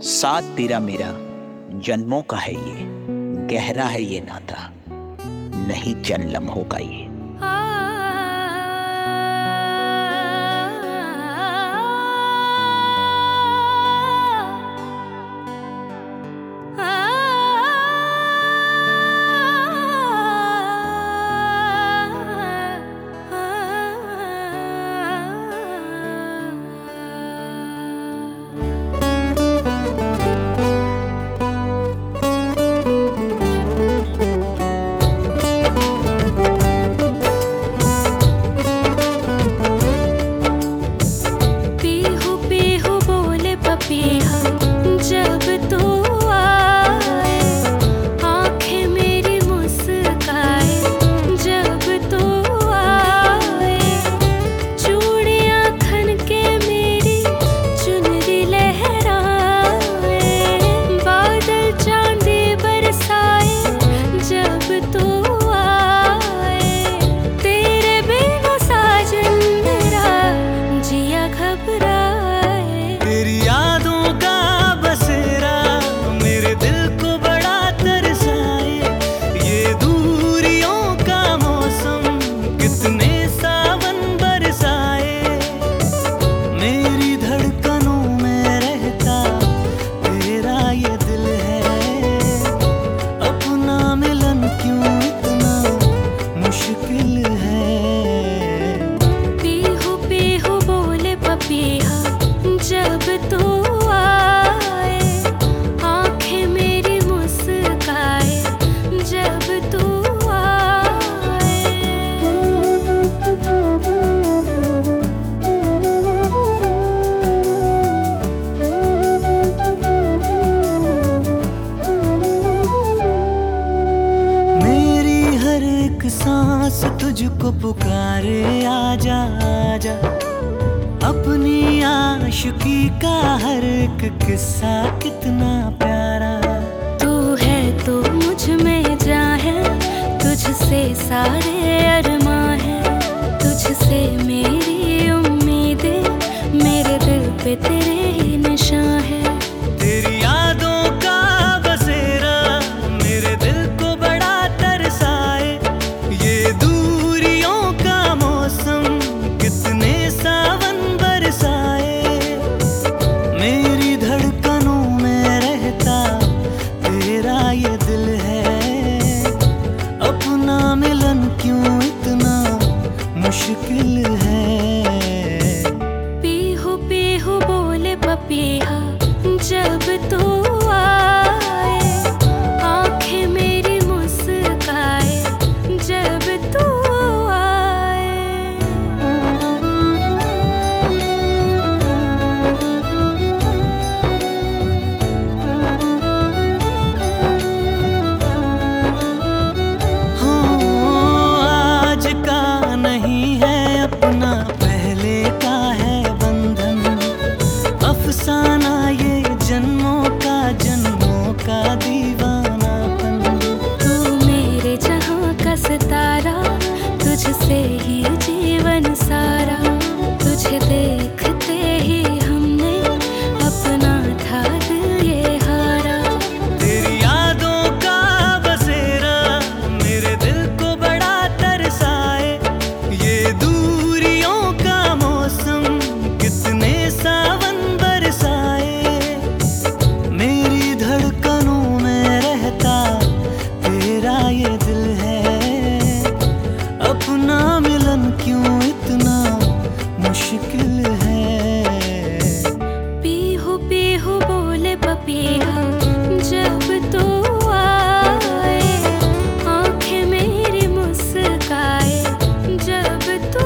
साथ तेरा मेरा जन्मों का है ये, गहरा है ये नाता, नहीं चंद लम्हों का ये। जब तू आए, आँखें मेरी मुस्काए, जब तू आए। एक सांस तुझको पुकारे, आजा आजा। अपनी आशुकी का हर एक किस्सा कितना प्यारा। तू है तो मुझमें जा है तुझसे सारे अरमा है। पपिया जब तू आए। आँखें मेरी जब तू